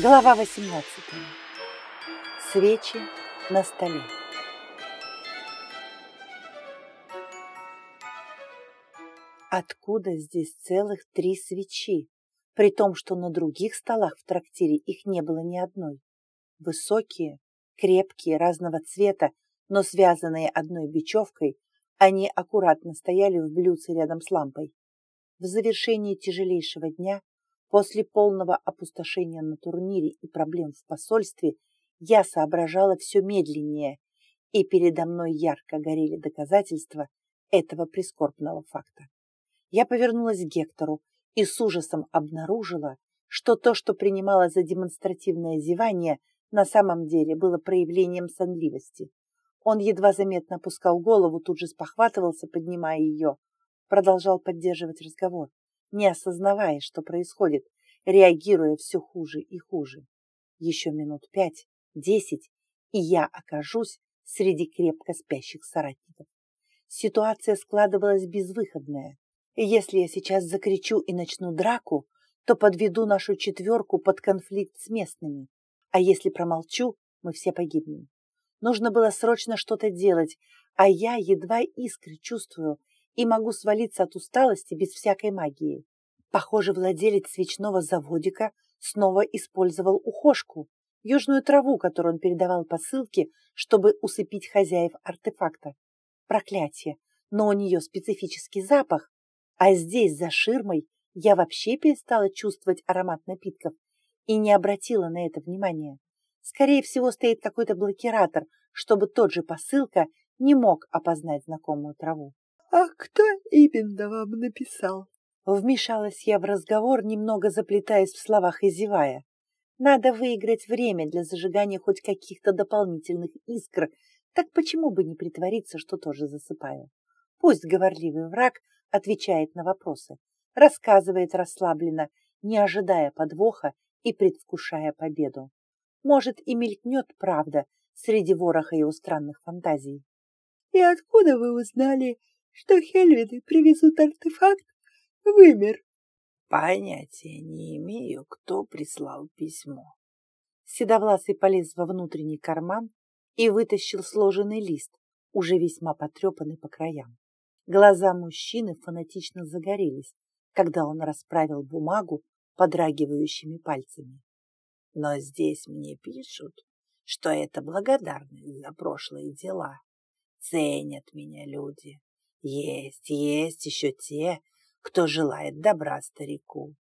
Глава 18. Свечи на столе. Откуда здесь целых три свечи, при том, что на других столах в трактире их не было ни одной? Высокие, крепкие, разного цвета, но связанные одной бечевкой, они аккуратно стояли в блюдце рядом с лампой. В завершении тяжелейшего дня После полного опустошения на турнире и проблем в посольстве я соображала все медленнее, и передо мной ярко горели доказательства этого прискорбного факта. Я повернулась к Гектору и с ужасом обнаружила, что то, что принимала за демонстративное зевание, на самом деле было проявлением сонливости. Он едва заметно опускал голову, тут же спохватывался, поднимая ее, продолжал поддерживать разговор не осознавая, что происходит, реагируя все хуже и хуже. Еще минут пять, десять, и я окажусь среди крепко спящих соратников. Ситуация складывалась безвыходная. Если я сейчас закричу и начну драку, то подведу нашу четверку под конфликт с местными. А если промолчу, мы все погибнем. Нужно было срочно что-то делать, а я едва искры чувствую и могу свалиться от усталости без всякой магии. Похоже, владелец свечного заводика снова использовал ухожку, южную траву, которую он передавал посылке, чтобы усыпить хозяев артефакта. Проклятие, но у нее специфический запах, а здесь, за ширмой, я вообще перестала чувствовать аромат напитков и не обратила на это внимания. Скорее всего, стоит какой-то блокиратор, чтобы тот же посылка не мог опознать знакомую траву. «А кто именно вам написал?» Вмешалась я в разговор, немного заплетаясь в словах и зевая. Надо выиграть время для зажигания хоть каких-то дополнительных искр, так почему бы не притвориться, что тоже засыпаю? Пусть говорливый враг отвечает на вопросы, рассказывает расслабленно, не ожидая подвоха и предвкушая победу. Может, и мелькнет правда среди вороха его странных фантазий. «И откуда вы узнали, что Хельвиды привезут артефакт вымер. Понятия не имею, кто прислал письмо. Седовласый полез во внутренний карман и вытащил сложенный лист, уже весьма потрепанный по краям. Глаза мужчины фанатично загорелись, когда он расправил бумагу подрагивающими пальцами. Но здесь мне пишут, что это благодарность за прошлые дела. Ценят меня люди. Есть, есть еще те, кто желает добра старику.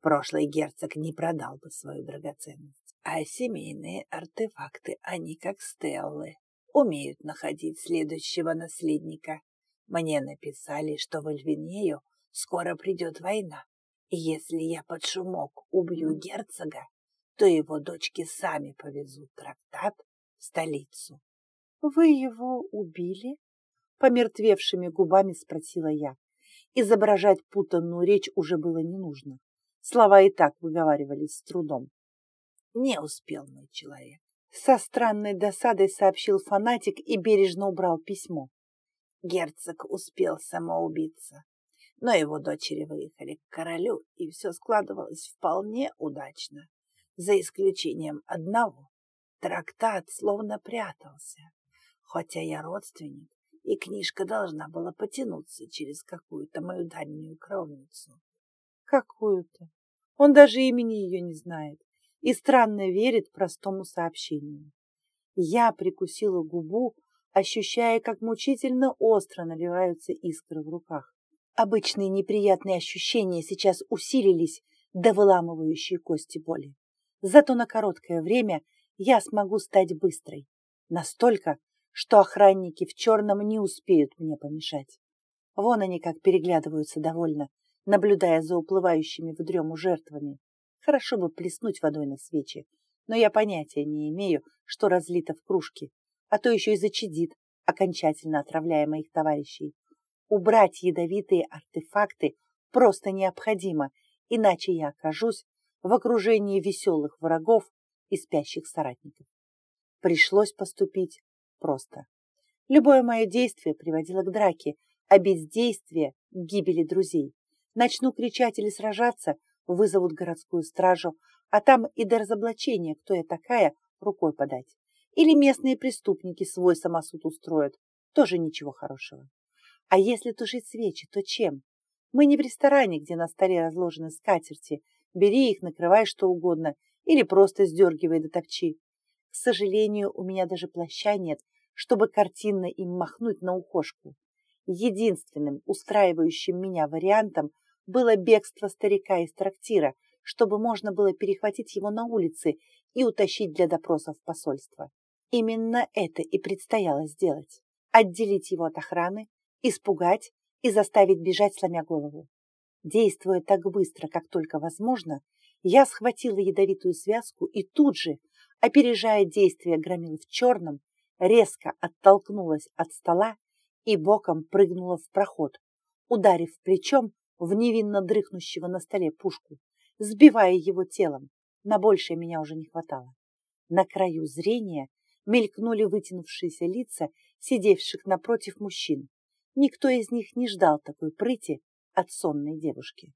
Прошлый герцог не продал бы свою драгоценность, а семейные артефакты, они как стеллы, умеют находить следующего наследника. Мне написали, что в Альвинею скоро придет война, и если я под шумок убью герцога, то его дочки сами повезут трактат в столицу. — Вы его убили? Помертвевшими губами спросила я. Изображать путанную речь уже было не нужно. Слова и так выговаривались с трудом. Не успел мой человек. Со странной досадой сообщил фанатик и бережно убрал письмо. Герцог успел самоубиться, но его дочери выехали к королю, и все складывалось вполне удачно, за исключением одного. Трактат словно прятался, хотя я родственник и книжка должна была потянуться через какую-то мою дальнюю кровницу. Какую-то? Он даже имени ее не знает и странно верит простому сообщению. Я прикусила губу, ощущая, как мучительно остро наливаются искры в руках. Обычные неприятные ощущения сейчас усилились до выламывающей кости боли. Зато на короткое время я смогу стать быстрой. Настолько, что охранники в черном не успеют мне помешать. Вон они как переглядываются довольно, наблюдая за уплывающими в дрему жертвами. Хорошо бы плеснуть водой на свечи, но я понятия не имею, что разлито в кружке, а то еще и зачадит, окончательно отравляя моих товарищей. Убрать ядовитые артефакты просто необходимо, иначе я окажусь в окружении веселых врагов и спящих соратников. Пришлось поступить просто. Любое мое действие приводило к драке, а бездействие – к гибели друзей. Начну кричать или сражаться, вызовут городскую стражу, А там и до разоблачения, кто я такая, рукой подать. Или местные преступники свой самосуд устроят. Тоже ничего хорошего. А если тушить свечи, то чем? Мы не в ресторане, где на столе разложены скатерти. Бери их, накрывай что угодно. Или просто сдергивай до топчи. К сожалению, у меня даже плаща нет, чтобы картинно им махнуть на ухожку. Единственным устраивающим меня вариантом было бегство старика из трактира, чтобы можно было перехватить его на улице и утащить для допросов посольство. Именно это и предстояло сделать. Отделить его от охраны, испугать и заставить бежать, сломя голову. Действуя так быстро, как только возможно, я схватила ядовитую связку и тут же, опережая действия громил в черном, резко оттолкнулась от стола и боком прыгнула в проход, ударив плечом в невинно дрыхнущего на столе пушку, сбивая его телом. На большее меня уже не хватало. На краю зрения мелькнули вытянувшиеся лица сидевших напротив мужчин. Никто из них не ждал такой прыти от сонной девушки.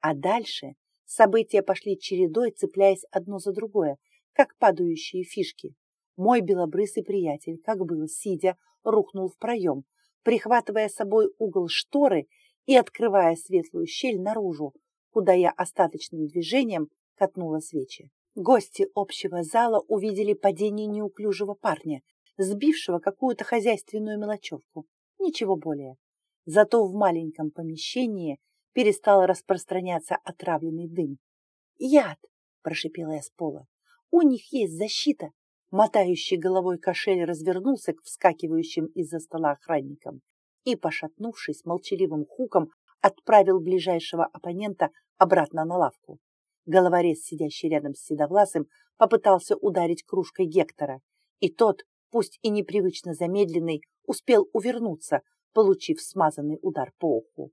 А дальше события пошли чередой, цепляясь одно за другое, как падающие фишки. Мой белобрысый приятель, как был, сидя, рухнул в проем, прихватывая с собой угол шторы и открывая светлую щель наружу, куда я остаточным движением катнула свечи. Гости общего зала увидели падение неуклюжего парня, сбившего какую-то хозяйственную мелочевку. Ничего более. Зато в маленьком помещении перестал распространяться отравленный дым. «Яд!» – прошипела я с пола. «У них есть защита!» Мотающий головой кошель развернулся к вскакивающим из-за стола охранникам и, пошатнувшись молчаливым хуком, отправил ближайшего оппонента обратно на лавку. Головорез, сидящий рядом с Седовласым, попытался ударить кружкой Гектора, и тот, пусть и непривычно замедленный, успел увернуться, получив смазанный удар по уху.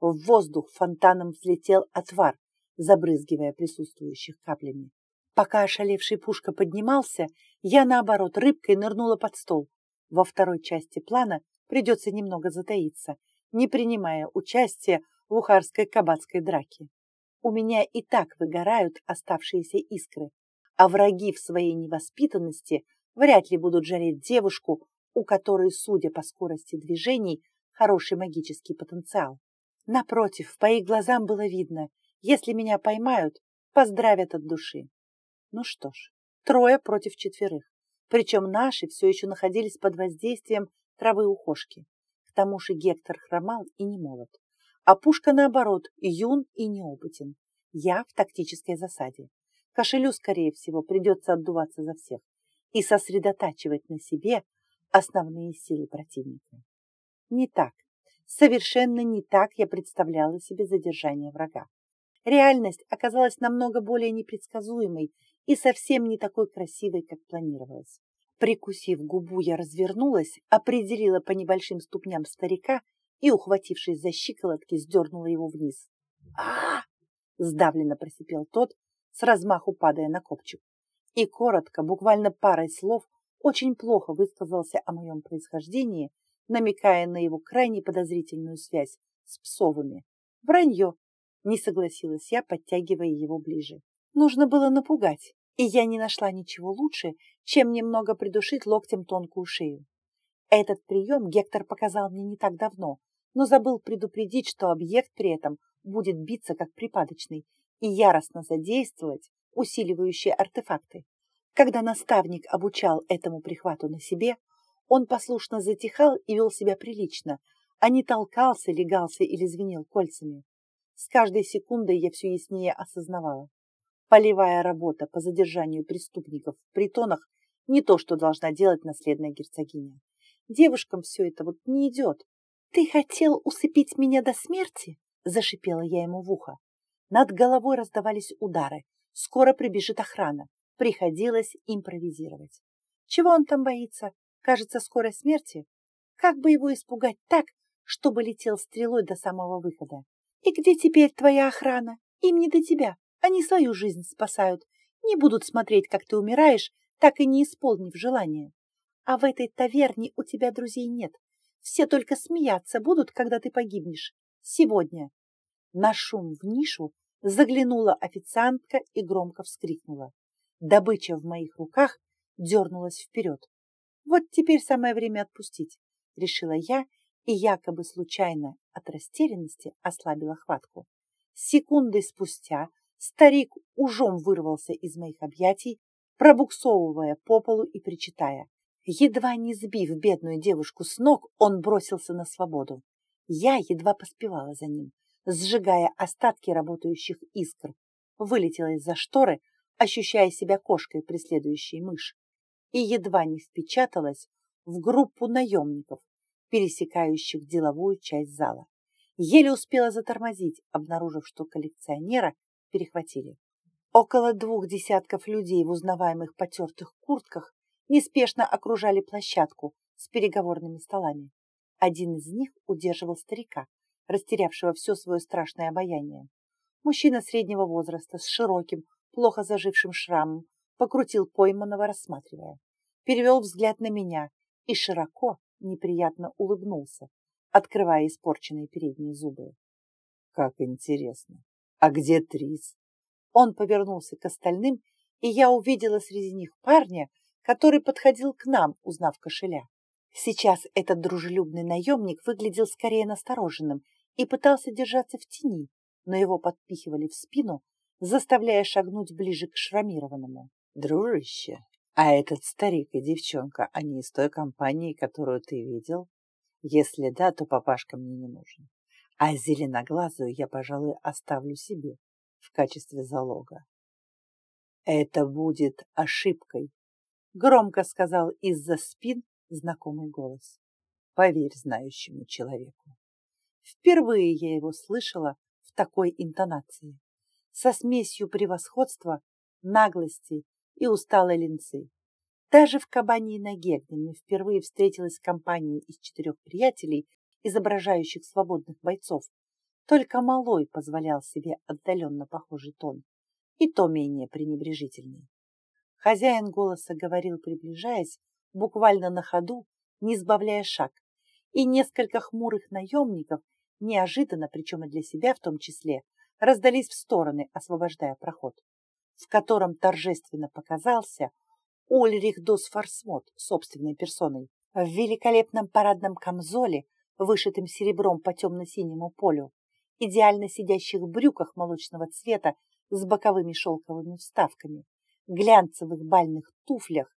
В воздух фонтаном взлетел отвар, забрызгивая присутствующих каплями. Пока ошалевший пушка поднимался, я, наоборот, рыбкой нырнула под стол. Во второй части плана придется немного затаиться, не принимая участия в ухарской кабацкой драке. У меня и так выгорают оставшиеся искры, а враги в своей невоспитанности вряд ли будут жалеть девушку, у которой, судя по скорости движений, хороший магический потенциал. Напротив, по их глазам было видно, если меня поймают, поздравят от души. Ну что ж, трое против четверых. Причем наши все еще находились под воздействием травы ухошки. К тому же Гектор хромал и не молод. А пушка, наоборот, юн и неопытен. Я в тактической засаде. Кошелю, скорее всего, придется отдуваться за всех и сосредотачивать на себе основные силы противника. Не так, совершенно не так я представляла себе задержание врага. Реальность оказалась намного более непредсказуемой и совсем не такой красивой, как планировалось. Прикусив губу, я развернулась, определила по небольшим ступням старика и, ухватившись за щиколотки, сдернула его вниз. а, сдавленно просипел тот, с размаху падая на копчик. И коротко, буквально парой слов, очень плохо высказался о моем происхождении, намекая на его крайне подозрительную связь с псовыми. Вранье, не согласилась я, подтягивая его ближе. Нужно было напугать, и я не нашла ничего лучше, чем немного придушить локтем тонкую шею. Этот прием Гектор показал мне не так давно, но забыл предупредить, что объект при этом будет биться как припадочный и яростно задействовать усиливающие артефакты. Когда наставник обучал этому прихвату на себе, он послушно затихал и вел себя прилично, а не толкался, легался или звенел кольцами. С каждой секундой я все яснее осознавала. Полевая работа по задержанию преступников в притонах не то, что должна делать наследная герцогиня. Девушкам все это вот не идет. «Ты хотел усыпить меня до смерти?» – зашипела я ему в ухо. Над головой раздавались удары. Скоро прибежит охрана. Приходилось импровизировать. Чего он там боится? Кажется, скорой смерти? Как бы его испугать так, чтобы летел стрелой до самого выхода? И где теперь твоя охрана? Им не до тебя. Они свою жизнь спасают, не будут смотреть, как ты умираешь, так и не исполнив желание. А в этой таверне у тебя друзей нет. Все только смеяться будут, когда ты погибнешь. Сегодня. На шум в нишу Заглянула официантка и громко вскрикнула. Добыча в моих руках дернулась вперед. Вот теперь самое время отпустить, решила я и якобы случайно от растерянности ослабила хватку. Секундой спустя старик ужом вырвался из моих объятий, пробуксовывая по полу и причитая. Едва не сбив бедную девушку с ног, он бросился на свободу. Я едва поспевала за ним, сжигая остатки работающих искр. Вылетела из-за шторы, ощущая себя кошкой, преследующей мышь, и едва не впечаталась в группу наемников, пересекающих деловую часть зала. Еле успела затормозить, обнаружив, что коллекционера перехватили. Около двух десятков людей в узнаваемых потертых куртках неспешно окружали площадку с переговорными столами. Один из них удерживал старика, растерявшего все свое страшное обаяние. Мужчина среднего возраста с широким, плохо зажившим шрамом покрутил пойманного, рассматривая. Перевел взгляд на меня и широко, неприятно улыбнулся, открывая испорченные передние зубы. Как интересно. А где Трис? Он повернулся к остальным, и я увидела среди них парня, который подходил к нам, узнав кошеля. Сейчас этот дружелюбный наемник выглядел скорее настороженным и пытался держаться в тени, но его подпихивали в спину, заставляя шагнуть ближе к шрамированному. Дружище, а этот старик и девчонка, они из той компании, которую ты видел? Если да, то папашка мне не нужен. А зеленоглазую я, пожалуй, оставлю себе в качестве залога. Это будет ошибкой, громко сказал из-за спин знакомый голос. Поверь знающему человеку. Впервые я его слышала в такой интонации, со смесью превосходства, наглости и усталой линцы. Даже в кабаньей ноге, где мне впервые встретилась компания из четырех приятелей, изображающих свободных бойцов, только малой позволял себе отдаленно похожий тон, и то менее пренебрежительный. Хозяин голоса говорил, приближаясь, буквально на ходу, не сбавляя шаг, и несколько хмурых наемников, неожиданно, причем и для себя в том числе, раздались в стороны, освобождая проход в котором торжественно показался Ульрих Дос Форсмот собственной персоной, в великолепном парадном камзоле, вышитым серебром по темно-синему полю, идеально сидящих брюках молочного цвета с боковыми шелковыми вставками, глянцевых бальных туфлях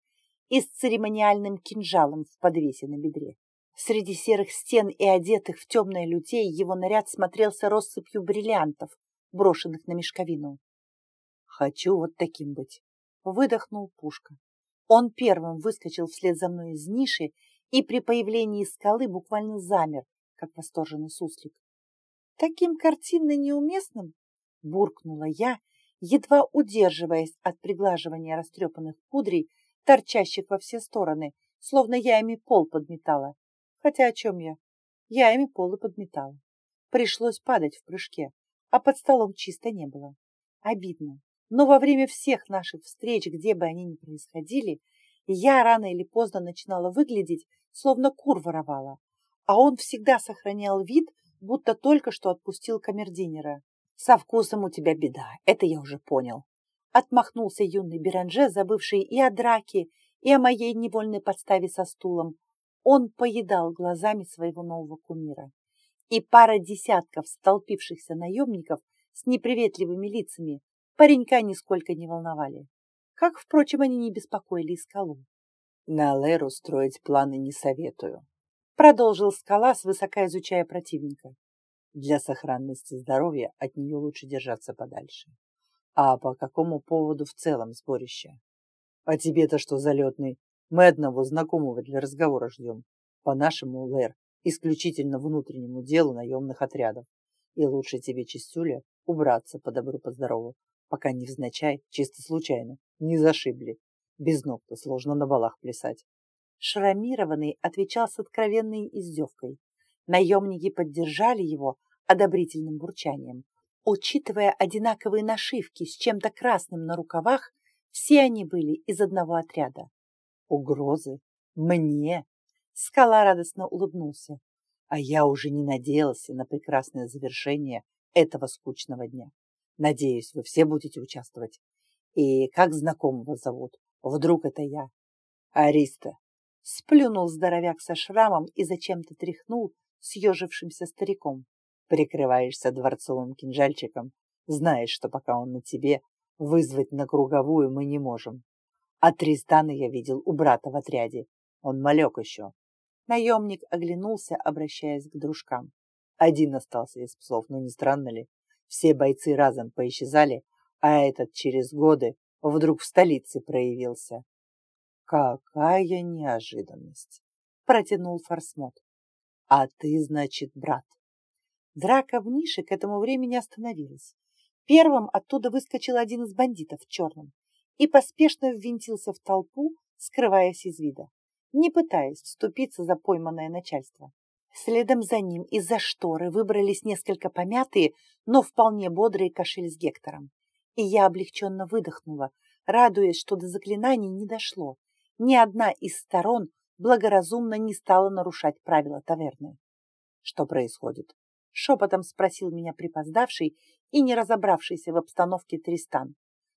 и с церемониальным кинжалом в подвесе на бедре. Среди серых стен и одетых в темное людей его наряд смотрелся россыпью бриллиантов, брошенных на мешковину. Хочу вот таким быть. Выдохнул Пушка. Он первым выскочил вслед за мной из ниши и при появлении скалы буквально замер, как восторженный суслик. Таким картинно неуместным, буркнула я, едва удерживаясь от приглаживания растрепанных кудрей, торчащих во все стороны, словно я ими пол подметала. Хотя о чем я? Я ими пол и подметала. Пришлось падать в прыжке, а под столом чисто не было. Обидно. Но во время всех наших встреч, где бы они ни происходили, я рано или поздно начинала выглядеть, словно кур воровала, а он всегда сохранял вид, будто только что отпустил камердинера. «Со вкусом у тебя беда, это я уже понял», — отмахнулся юный Беранже, забывший и о драке, и о моей невольной подставе со стулом. Он поедал глазами своего нового кумира. И пара десятков столпившихся наемников с неприветливыми лицами паренька нисколько не волновали. Как, впрочем, они не беспокоили и скалу. На Леру строить планы не советую. Продолжил скала, свысока изучая противника. Для сохранности здоровья от нее лучше держаться подальше. А по какому поводу в целом сборище? А тебе-то что, залетный? Мы одного знакомого для разговора ждем. По-нашему, Лэр, исключительно внутреннему делу наемных отрядов. И лучше тебе, чистюля, убраться по добру, по здорову, пока невзначай, чисто случайно, не зашибли. Без ног-то сложно на балах плясать. Шрамированный отвечал с откровенной издевкой. Наемники поддержали его одобрительным бурчанием. Учитывая одинаковые нашивки с чем-то красным на рукавах, все они были из одного отряда. Угрозы? Мне? Скала радостно улыбнулся. А я уже не надеялся на прекрасное завершение этого скучного дня. Надеюсь, вы все будете участвовать. И как знакомого зовут? Вдруг это я? Ариста. Сплюнул здоровяк со шрамом и зачем-то тряхнул съежившимся стариком. Прикрываешься дворцовым кинжальчиком, знаешь, что пока он на тебе, вызвать на круговую мы не можем. А Тристана я видел у брата в отряде. Он малек еще. Наемник оглянулся, обращаясь к дружкам. Один остался из псов, но не странно ли? Все бойцы разом поисчезали, а этот через годы вдруг в столице проявился. Какая неожиданность! Протянул Форсмот. А ты, значит, брат. Драка в нише к этому времени остановилась. Первым оттуда выскочил один из бандитов в черном и поспешно ввинтился в толпу, скрываясь из вида, не пытаясь вступиться за пойманное начальство. Следом за ним из-за шторы выбрались несколько помятые, но вполне бодрые кошель с Гектором. И я облегченно выдохнула, радуясь, что до заклинаний не дошло. Ни одна из сторон благоразумно не стала нарушать правила таверны. Что происходит? Шепотом спросил меня припоздавший и не разобравшийся в обстановке Тристан.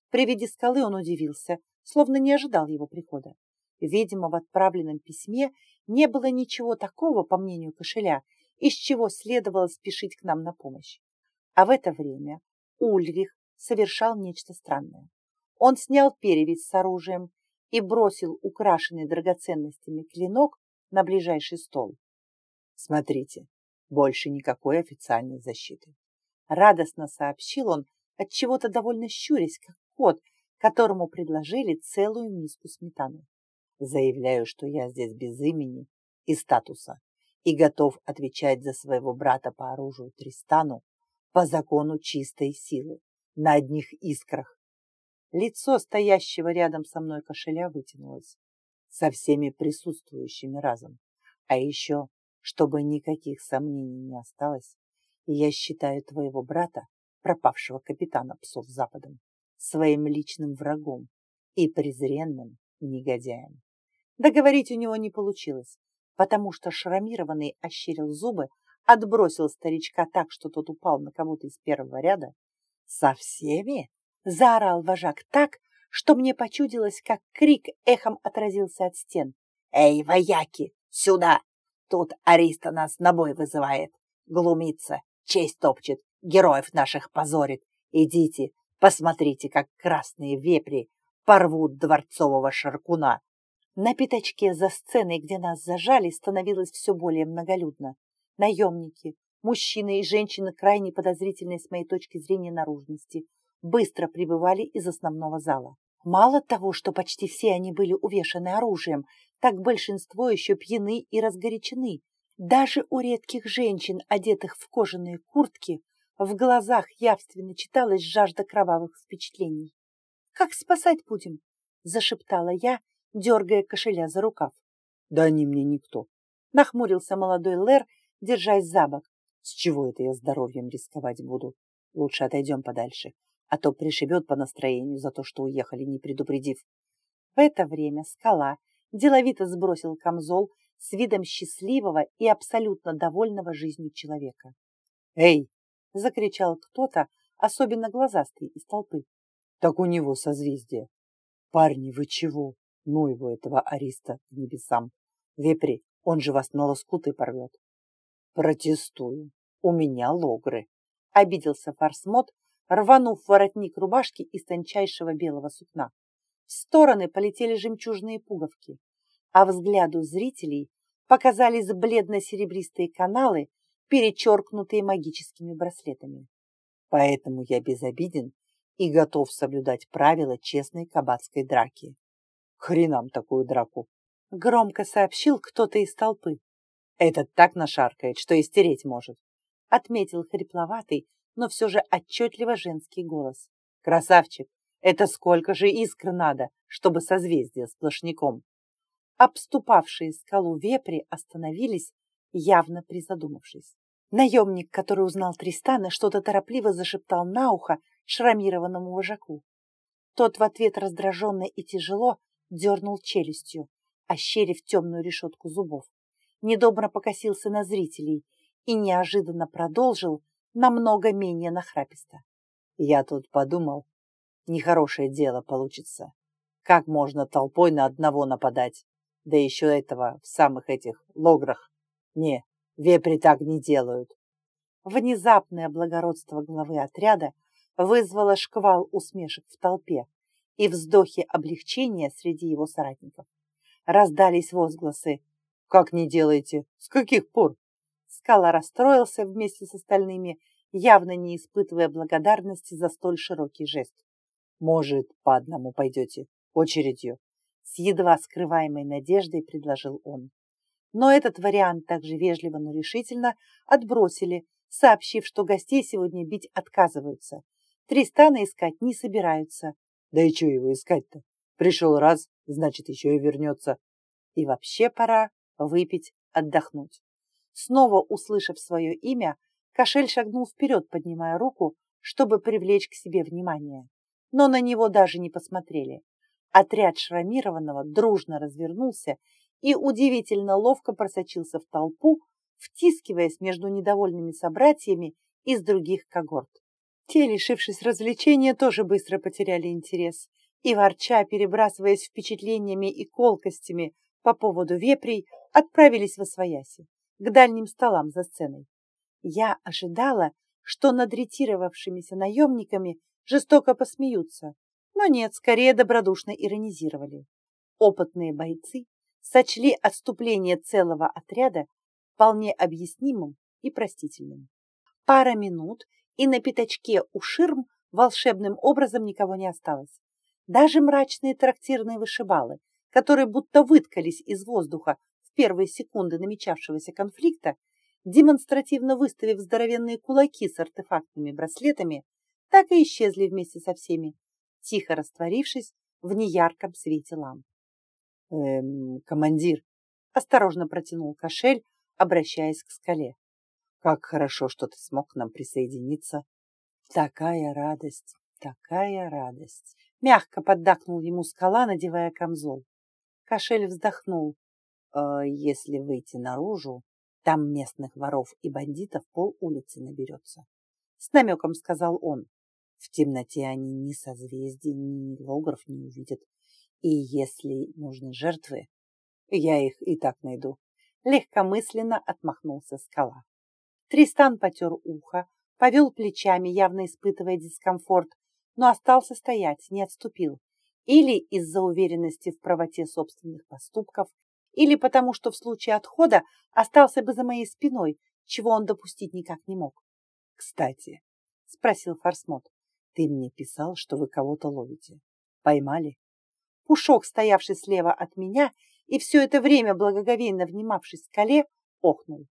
При виде скалы он удивился, словно не ожидал его прихода. Видимо, в отправленном письме не было ничего такого, по мнению кошеля, из чего следовало спешить к нам на помощь. А в это время Ульрих совершал нечто странное. Он снял перевязь с оружием и бросил украшенный драгоценностями клинок на ближайший стол. «Смотрите, больше никакой официальной защиты», — радостно сообщил он, от чего то довольно щурясь, как кот, которому предложили целую миску сметаны. Заявляю, что я здесь без имени и статуса и готов отвечать за своего брата по оружию Тристану по закону чистой силы, на одних искрах. Лицо стоящего рядом со мной кошеля вытянулось со всеми присутствующими разом. А еще, чтобы никаких сомнений не осталось, я считаю твоего брата, пропавшего капитана псов Западом, своим личным врагом и презренным негодяем. Договорить у него не получилось, потому что шрамированный ощерил зубы, отбросил старичка так, что тот упал на кого-то из первого ряда. «Со всеми?» — заорал вожак так, что мне почудилось, как крик эхом отразился от стен. «Эй, вояки, сюда! Тут Ариста нас на бой вызывает. Глумится, честь топчет, героев наших позорит. Идите, посмотрите, как красные вепри порвут дворцового шаркуна. На пятачке за сценой, где нас зажали, становилось все более многолюдно. Наемники, мужчины и женщины крайне подозрительной с моей точки зрения наружности, быстро прибывали из основного зала. Мало того, что почти все они были увешаны оружием, так большинство еще пьяны и разгорячены. Даже у редких женщин, одетых в кожаные куртки, в глазах явственно читалась жажда кровавых впечатлений. «Как спасать будем?» – зашептала я, дергая кошеля за рукав. «Да они мне никто!» — нахмурился молодой Лэр, держась за бок. «С чего это я здоровьем рисковать буду? Лучше отойдем подальше, а то пришибет по настроению за то, что уехали, не предупредив». В это время скала деловито сбросил камзол с видом счастливого и абсолютно довольного жизнью человека. «Эй!» — закричал кто-то, особенно глазастый из толпы. «Так у него созвездие! Парни, вы чего?» Ну его, этого ариста, к небесам. Вепри, он же вас на лоскуты порвет. Протестую. У меня логры. Обиделся Фарсмот, рванув воротник рубашки из тончайшего белого сукна. В стороны полетели жемчужные пуговки, а взгляду зрителей показались бледно-серебристые каналы, перечеркнутые магическими браслетами. Поэтому я безобиден и готов соблюдать правила честной кабацкой драки хренам такую драку!» Громко сообщил кто-то из толпы. «Этот так нашаркает, что истереть может!» Отметил хрипловатый, но все же отчетливо женский голос. «Красавчик! Это сколько же искр надо, чтобы созвездие сплошняком!» Обступавшие скалу вепри остановились, явно призадумавшись. Наемник, который узнал Тристана, что-то торопливо зашептал на ухо шрамированному вожаку. Тот в ответ раздраженно и тяжело дернул челюстью, ощерив темную решетку зубов. Недобро покосился на зрителей и неожиданно продолжил намного менее нахраписто. Я тут подумал, нехорошее дело получится. Как можно толпой на одного нападать? Да еще этого в самых этих лограх. Не, вепри так не делают. Внезапное благородство главы отряда вызвало шквал усмешек в толпе и вздохи облегчения среди его соратников. Раздались возгласы. «Как не делаете? С каких пор?» Скала расстроился вместе с остальными, явно не испытывая благодарности за столь широкий жест. «Может, по одному пойдете? Очередью?» С едва скрываемой надеждой предложил он. Но этот вариант также вежливо, но решительно отбросили, сообщив, что гостей сегодня бить отказываются. Тристана искать не собираются. Да и что его искать-то? Пришел раз, значит, еще и вернется. И вообще пора выпить, отдохнуть. Снова услышав свое имя, Кошель шагнул вперед, поднимая руку, чтобы привлечь к себе внимание. Но на него даже не посмотрели. Отряд шрамированного дружно развернулся и удивительно ловко просочился в толпу, втискиваясь между недовольными собратьями из других когорт. Те, лишившись развлечения, тоже быстро потеряли интерес и, ворча, перебрасываясь впечатлениями и колкостями по поводу вепрей, отправились в Освояси, к дальним столам за сценой. Я ожидала, что над ретировавшимися наемниками жестоко посмеются, но нет, скорее добродушно иронизировали. Опытные бойцы сочли отступление целого отряда вполне объяснимым и простительным. Пара минут, и на пятачке у ширм волшебным образом никого не осталось. Даже мрачные трактирные вышибалы, которые будто выткались из воздуха первые секунды намечавшегося конфликта, демонстративно выставив здоровенные кулаки с артефактными браслетами, так и исчезли вместе со всеми, тихо растворившись в неярком свете ламп. «Эм, командир!» – осторожно протянул кошель, обращаясь к скале. Как хорошо, что ты смог к нам присоединиться. Такая радость, такая радость. Мягко поддакнул ему скала, надевая камзол. Кошель вздохнул. «Э, если выйти наружу, там местных воров и бандитов пол улицы наберется. С намеком сказал он. В темноте они ни созвездий, ни логров не увидят. И если нужны жертвы, я их и так найду. Легкомысленно отмахнулся скала. Тристан потер ухо, повел плечами, явно испытывая дискомфорт, но остался стоять, не отступил. Или из-за уверенности в правоте собственных поступков, или потому, что в случае отхода остался бы за моей спиной, чего он допустить никак не мог. — Кстати, — спросил Фарсмот, — ты мне писал, что вы кого-то ловите. Поймали? Пушок, стоявший слева от меня и все это время благоговейно внимавший скале, охнул.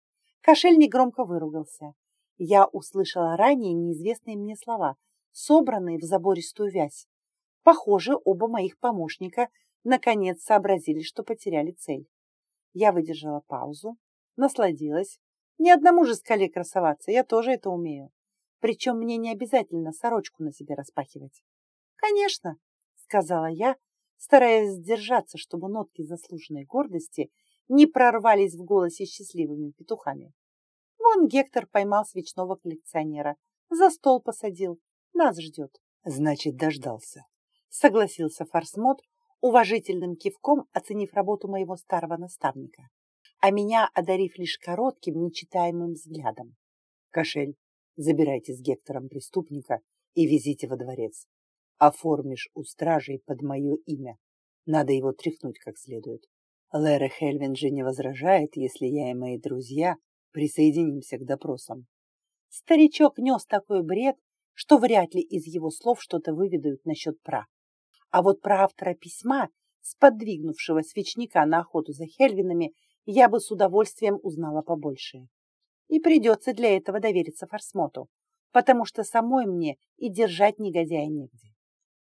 Кошель негромко выругался. Я услышала ранее неизвестные мне слова, собранные в забористую вязь. Похоже, оба моих помощника наконец сообразили, что потеряли цель. Я выдержала паузу, насладилась. Ни одному же скале красоваться, я тоже это умею. Причем мне не обязательно сорочку на себе распахивать. «Конечно», — сказала я, стараясь сдержаться, чтобы нотки заслуженной гордости не прорвались в голосе счастливыми петухами. Вон Гектор поймал свечного коллекционера, за стол посадил, нас ждет. Значит, дождался. Согласился Фарсмот, уважительным кивком оценив работу моего старого наставника, а меня одарив лишь коротким, нечитаемым взглядом. Кошель, забирайте с Гектором преступника и везите во дворец. Оформишь у стражей под мое имя. Надо его тряхнуть как следует. Лера Хельвин же не возражает, если я и мои друзья присоединимся к допросам. Старичок нес такой бред, что вряд ли из его слов что-то выведают насчет пра. А вот про автора письма, сподвигнувшего свечника на охоту за Хельвинами, я бы с удовольствием узнала побольше. И придется для этого довериться Форсмоту, потому что самой мне и держать негодяя негде.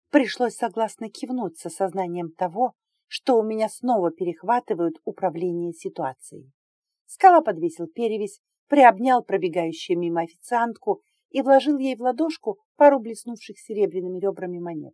Пришлось согласно кивнуть с осознанием того, что у меня снова перехватывают управление ситуацией. Скала подвесил перевязь, приобнял пробегающую мимо официантку и вложил ей в ладошку пару блеснувших серебряными ребрами монет.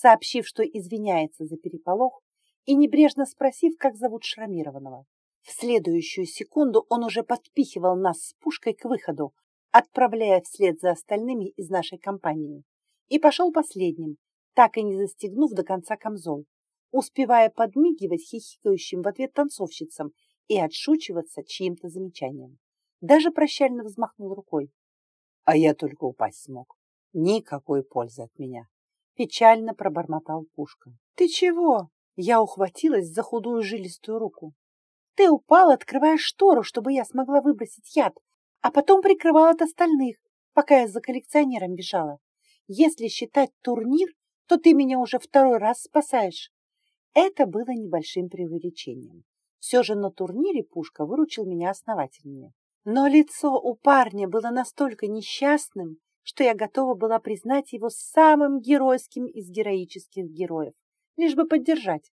Сообщив, что извиняется за переполох, и небрежно спросив, как зовут шрамированного. В следующую секунду он уже подпихивал нас с пушкой к выходу, отправляя вслед за остальными из нашей компании, и пошел последним, так и не застегнув до конца камзол, успевая подмигивать хихикающим в ответ танцовщицам и отшучиваться чьим-то замечанием. Даже прощально взмахнул рукой. А я только упасть смог. Никакой пользы от меня. Печально пробормотал Пушка. Ты чего? Я ухватилась за худую жилистую руку. Ты упал, открывая штору, чтобы я смогла выбросить яд, а потом прикрывал от остальных, пока я за коллекционером бежала. Если считать турнир, то ты меня уже второй раз спасаешь. Это было небольшим преувеличением. Все же на турнире Пушка выручил меня основательнее. Но лицо у парня было настолько несчастным, что я готова была признать его самым геройским из героических героев, лишь бы поддержать.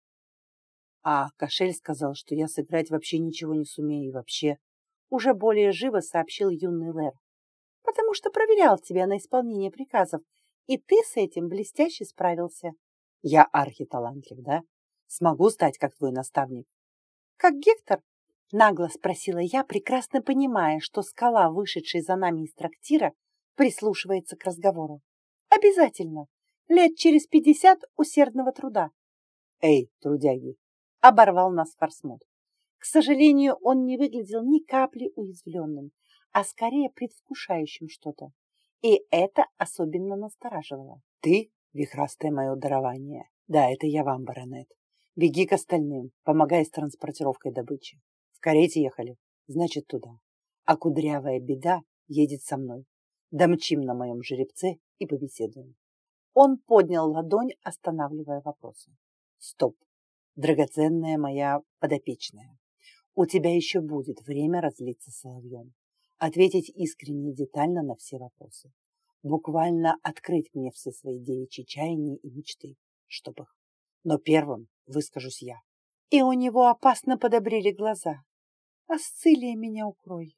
А Кошель сказал, что я сыграть вообще ничего не сумею и вообще. Уже более живо сообщил юный Лэр. Потому что проверял тебя на исполнение приказов, и ты с этим блестяще справился. Я архиталантлив, да? Смогу стать как твой наставник? Как Гектор? Нагло спросила я, прекрасно понимая, что скала, вышедшая за нами из трактира, прислушивается к разговору. Обязательно. Лет через пятьдесят усердного труда. Эй, трудяги, оборвал нас Форсмот. К сожалению, он не выглядел ни капли уязвленным, а скорее предвкушающим что-то. И это особенно настораживало. Ты — вихрастое мое дарование. Да, это я вам, баронет. Беги к остальным, помогай с транспортировкой добычи. В карете ехали, значит, туда. А кудрявая беда едет со мной. Домчим на моем жеребце и побеседуем. Он поднял ладонь, останавливая вопросы. Стоп, драгоценная моя подопечная. У тебя еще будет время разлиться соловьем ответить искренне и детально на все вопросы. Буквально открыть мне все свои девичьи чаяния и мечты, чтоб их. Но первым выскажусь я. И у него опасно подобрели глаза. Асцилия меня укрой.